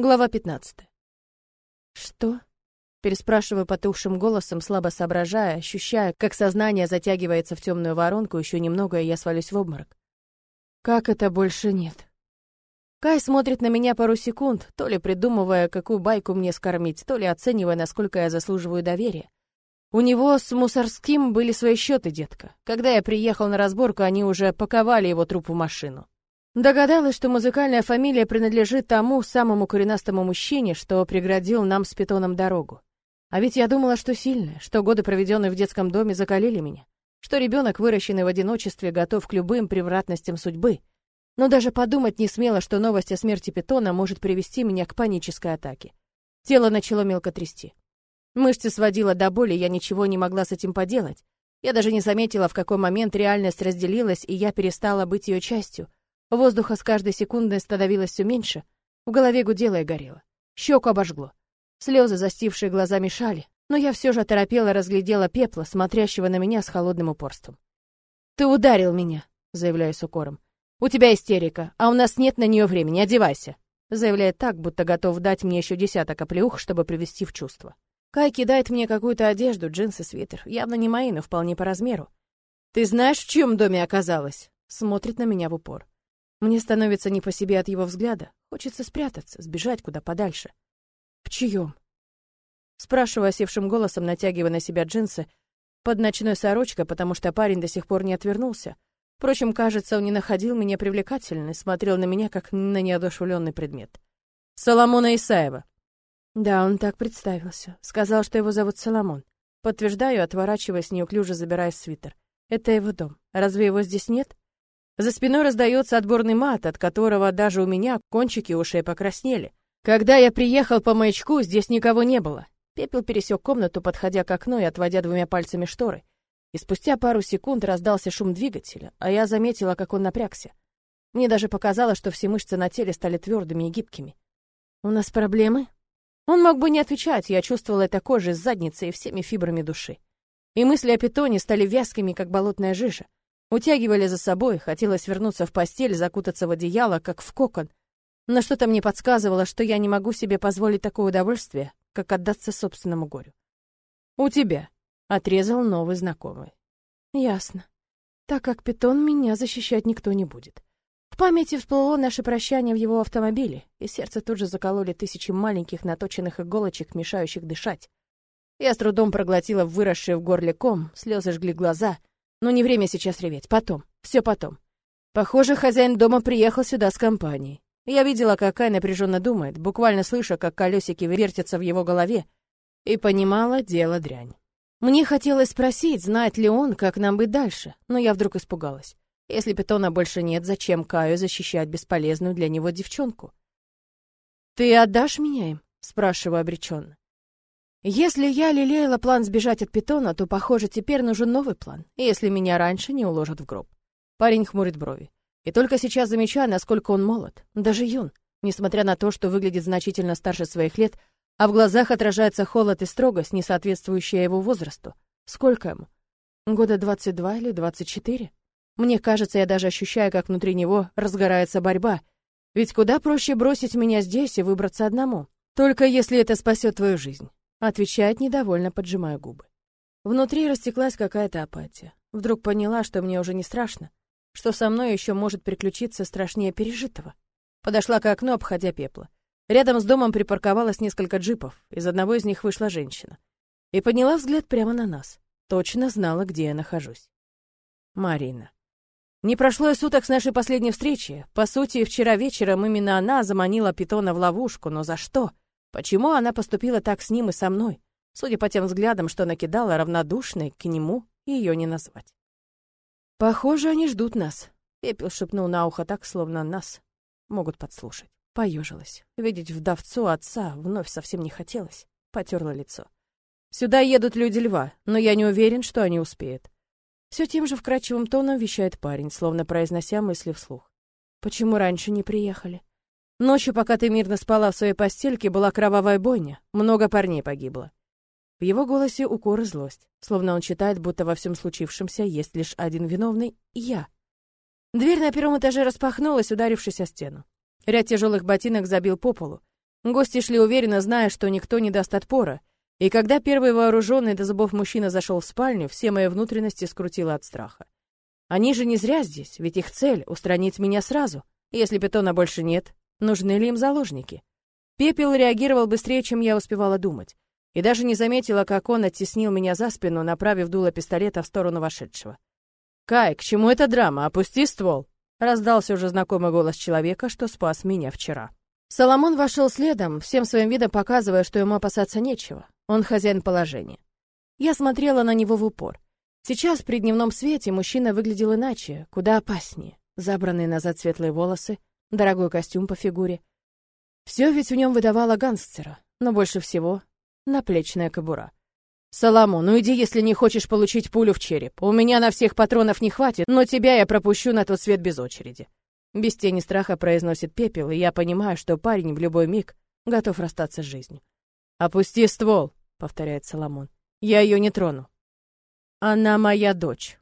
Глава 15. Что? Переспрашиваю потухшим голосом, слабо соображая, ощущая, как сознание затягивается в темную воронку, еще немного, и я свалюсь в обморок. Как это больше нет? Кай смотрит на меня пару секунд, то ли придумывая, какую байку мне скормить, то ли оценивая, насколько я заслуживаю доверия. У него с мусорским были свои счеты, детка. Когда я приехал на разборку, они уже паковали его труп в машину. Догадалась, что музыкальная фамилия принадлежит тому самому коренастому мужчине, что преградил нам с питоном дорогу. А ведь я думала, что сильная, что годы, проведенные в детском доме, закалили меня, что ребенок, выращенный в одиночестве, готов к любым превратностям судьбы. Но даже подумать не смела, что новость о смерти питона может привести меня к панической атаке. Тело начало мелко трясти. Мышцы сводило до боли, я ничего не могла с этим поделать. Я даже не заметила, в какой момент реальность разделилась, и я перестала быть ее частью — Воздуха с каждой секундой становилось все меньше, в голове гудело и горело. Щеку обожгло. Слезы, застившие глаза, мешали, но я все же торопела разглядела пепла, смотрящего на меня с холодным упорством. «Ты ударил меня», — заявляю с укором. «У тебя истерика, а у нас нет на нее времени, одевайся», заявляет так, будто готов дать мне еще десяток оплеух, чтобы привести в чувство. Кай кидает мне какую-то одежду, джинсы, свитер, явно не мои, но вполне по размеру. «Ты знаешь, в чьем доме оказалась?» Смотрит на меня в упор. Мне становится не по себе от его взгляда. Хочется спрятаться, сбежать куда подальше. В чьем? Спрашиваю осевшим голосом, натягивая на себя джинсы под ночной сорочкой, потому что парень до сих пор не отвернулся. Впрочем, кажется, он не находил меня привлекательной, смотрел на меня как на неодушевленный предмет. Соломона Исаева. Да, он так представился. Сказал, что его зовут Соломон. Подтверждаю, отворачиваясь, неуклюже забирая свитер. Это его дом. Разве его здесь нет? За спиной раздается отборный мат, от которого даже у меня кончики ушей покраснели. Когда я приехал по маячку, здесь никого не было. Пепел пересек комнату, подходя к окну и отводя двумя пальцами шторы. И спустя пару секунд раздался шум двигателя, а я заметила, как он напрягся. Мне даже показалось, что все мышцы на теле стали твердыми и гибкими. «У нас проблемы?» Он мог бы не отвечать, я чувствовала это кожей, с задницей и всеми фибрами души. И мысли о питоне стали вязкими, как болотная жижа. Утягивали за собой, хотелось вернуться в постель, закутаться в одеяло, как в кокон. Но что-то мне подсказывало, что я не могу себе позволить такое удовольствие, как отдаться собственному горю. «У тебя», — отрезал новый знакомый. «Ясно. Так как питон, меня защищать никто не будет». В памяти всплыло наше прощание в его автомобиле, и сердце тут же закололи тысячи маленьких наточенных иголочек, мешающих дышать. Я с трудом проглотила выросший в горле ком, слезы жгли глаза — но не время сейчас реветь. Потом. Все потом. Похоже, хозяин дома приехал сюда с компанией. Я видела, как Кай напряженно думает, буквально слыша, как колесики вертятся в его голове, и понимала дело дрянь. Мне хотелось спросить, знает ли он, как нам быть дальше, но я вдруг испугалась. Если питона больше нет, зачем Каю защищать бесполезную для него девчонку? «Ты отдашь меня им?» — спрашиваю обреченно. Если я лелеяла план сбежать от питона, то, похоже, теперь нужен новый план, если меня раньше не уложат в гроб. Парень хмурит брови. И только сейчас замечаю, насколько он молод, даже юн, несмотря на то, что выглядит значительно старше своих лет, а в глазах отражается холод и строгость, не соответствующая его возрасту. Сколько ему? Года 22 или 24? Мне кажется, я даже ощущаю, как внутри него разгорается борьба. Ведь куда проще бросить меня здесь и выбраться одному. Только если это спасет твою жизнь. Отвечает недовольно, поджимая губы. Внутри растеклась какая-то апатия. Вдруг поняла, что мне уже не страшно, что со мной еще может приключиться страшнее пережитого. Подошла к окну, обходя пепла. Рядом с домом припарковалось несколько джипов, из одного из них вышла женщина. И подняла взгляд прямо на нас. Точно знала, где я нахожусь. Марина. Не прошло и суток с нашей последней встречи. По сути, вчера вечером именно она заманила питона в ловушку, но за что? Почему она поступила так с ним и со мной? Судя по тем взглядам, что накидала, равнодушной к нему ее не назвать. «Похоже, они ждут нас», — Пепел шепнул на ухо так, словно нас могут подслушать. Поежилась. Видеть вдовцу отца вновь совсем не хотелось. Потерла лицо. «Сюда едут люди льва, но я не уверен, что они успеют». Все тем же вкрадчивым тоном вещает парень, словно произнося мысли вслух. «Почему раньше не приехали?» Ночью, пока ты мирно спала в своей постельке, была кровавая бойня. Много парней погибло. В его голосе укор и злость, словно он считает, будто во всем случившемся есть лишь один виновный — я. Дверь на первом этаже распахнулась, ударившись о стену. Ряд тяжелых ботинок забил по полу. Гости шли уверенно, зная, что никто не даст отпора. И когда первый вооруженный до зубов мужчина зашел в спальню, все мои внутренности скрутило от страха. Они же не зря здесь, ведь их цель — устранить меня сразу. Если питона больше нет, нужны ли им заложники? Пепел реагировал быстрее, чем я успевала думать. И даже не заметила, как он оттеснил меня за спину, направив дуло пистолета в сторону вошедшего. «Кай, к чему эта драма? Опусти ствол!» Раздался уже знакомый голос человека, что спас меня вчера. Соломон вошел следом, всем своим видом показывая, что ему опасаться нечего. Он хозяин положения. Я смотрела на него в упор. Сейчас при дневном свете мужчина выглядел иначе, куда опаснее. Забранные назад светлые волосы, дорогой костюм по фигуре. Все ведь в нем выдавало гангстера, но больше всего наплечная кобура. «Соломон, ну иди, если не хочешь получить пулю в череп. У меня на всех патронов не хватит, но тебя я пропущу на тот свет без очереди». Без тени страха произносит пепел, и я понимаю, что парень в любой миг готов расстаться с жизнью. «Опусти ствол», — повторяет Соломон. «Я ее не трону». «Она моя дочь».